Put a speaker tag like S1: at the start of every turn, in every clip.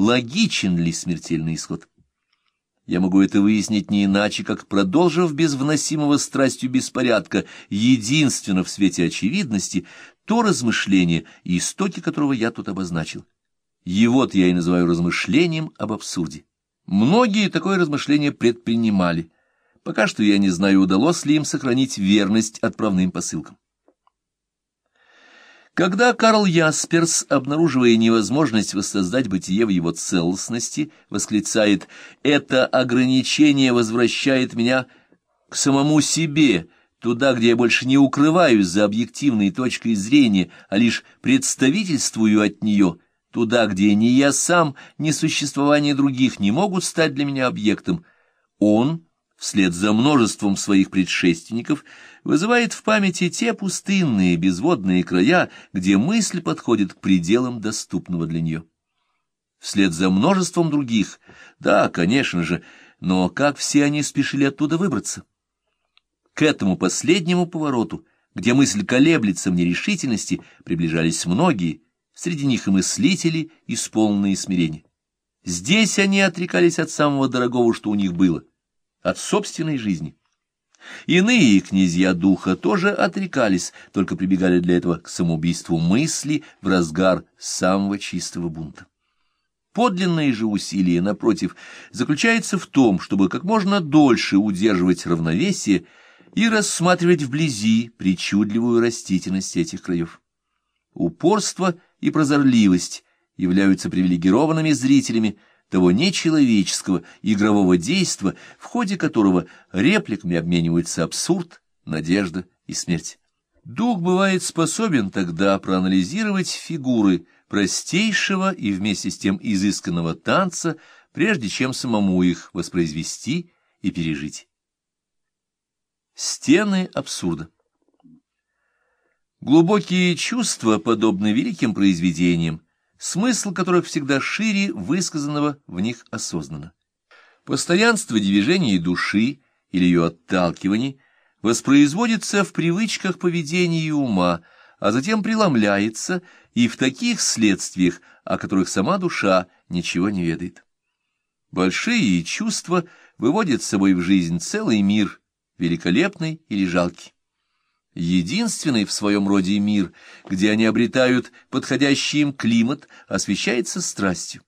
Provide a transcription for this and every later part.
S1: логичен ли смертельный исход. Я могу это выяснить не иначе, как продолжив без вносимого страстью беспорядка, единственно в свете очевидности, то размышление, истоки которого я тут обозначил. Его-то я и называю размышлением об абсурде. Многие такое размышление предпринимали. Пока что я не знаю, удалось ли им сохранить верность отправным посылкам. Когда Карл Ясперс, обнаруживая невозможность воссоздать бытие в его целостности, восклицает «Это ограничение возвращает меня к самому себе», туда, где я больше не укрываюсь за объективной точкой зрения, а лишь представительствую от нее, туда, где ни я сам, ни существование других не могут стать для меня объектом, он, вслед за множеством своих предшественников, вызывает в памяти те пустынные безводные края, где мысль подходит к пределам доступного для нее. Вслед за множеством других, да, конечно же, но как все они спешили оттуда выбраться? К этому последнему повороту, где мысль колеблется в нерешительности, приближались многие, среди них и мыслители, исполненные смирения. Здесь они отрекались от самого дорогого, что у них было, от собственной жизни. Иные князья духа тоже отрекались, только прибегали для этого к самоубийству мысли в разгар самого чистого бунта. Подлинное же усилие, напротив, заключается в том, чтобы как можно дольше удерживать равновесие и рассматривать вблизи причудливую растительность этих краев. Упорство и прозорливость являются привилегированными зрителями того нечеловеческого игрового действа, в ходе которого репликами обмениваются абсурд, надежда и смерть. Дух бывает способен тогда проанализировать фигуры простейшего и вместе с тем изысканного танца, прежде чем самому их воспроизвести и пережить. Стены абсурда Глубокие чувства подобны великим произведениям, смысл которых всегда шире высказанного в них осознанно. Постоянство движения души или ее отталкиваний воспроизводится в привычках поведения и ума, а затем преломляется и в таких следствиях, о которых сама душа ничего не ведает. Большие чувства выводят с собой в жизнь целый мир, великолепный или жалкий единственный в своем роде мир, где они обретают подходящий им климат, освещается страстью.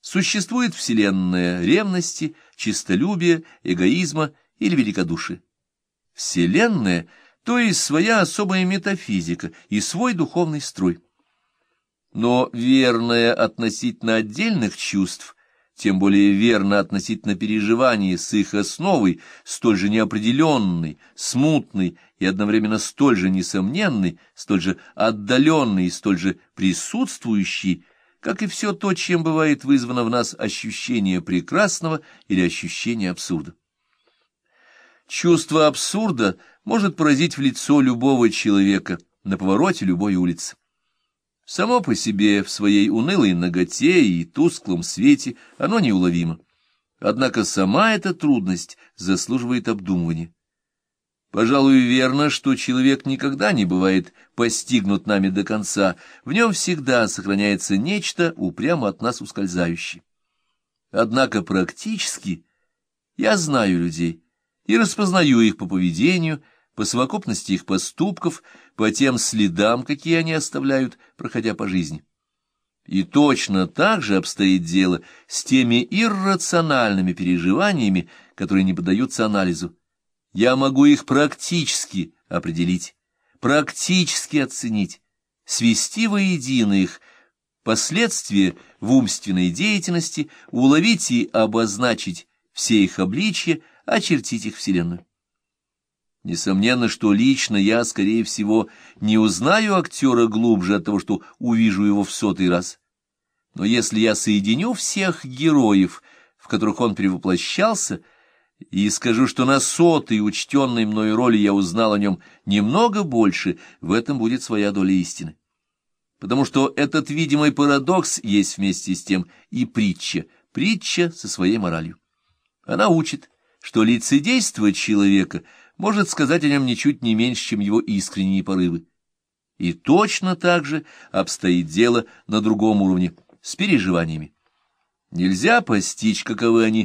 S1: Существует вселенная ревности, чистолюбия, эгоизма или великодушия. Вселенная, то есть своя особая метафизика и свой духовный строй. Но верная относительно отдельных чувств тем более верно относительно переживаний с их основой, столь же неопределенной, смутной и одновременно столь же несомненной, столь же отдаленной и столь же присутствующей, как и все то, чем бывает вызвано в нас ощущение прекрасного или ощущение абсурда. Чувство абсурда может поразить в лицо любого человека на повороте любой улицы. Само по себе, в своей унылой ноготе и тусклом свете, оно неуловимо. Однако сама эта трудность заслуживает обдумывания. Пожалуй, верно, что человек никогда не бывает постигнут нами до конца, в нем всегда сохраняется нечто упрямо от нас ускользающее. Однако практически я знаю людей и распознаю их по поведению, по совокупности их поступков, по тем следам, какие они оставляют, проходя по жизни. И точно так же обстоит дело с теми иррациональными переживаниями, которые не поддаются анализу. Я могу их практически определить, практически оценить, свести воедино их, последствия в умственной деятельности, уловить и обозначить все их обличья, очертить их Вселенную. Несомненно, что лично я, скорее всего, не узнаю актера глубже от того, что увижу его в сотый раз. Но если я соединю всех героев, в которых он перевоплощался, и скажу, что на сотой учтенной мной роли я узнал о нем немного больше, в этом будет своя доля истины. Потому что этот видимый парадокс есть вместе с тем и притча, притча со своей моралью. Она учит, что лицедейство человека — может сказать о нем ничуть не меньше, чем его искренние порывы. И точно так же обстоит дело на другом уровне, с переживаниями. Нельзя постичь, каковы они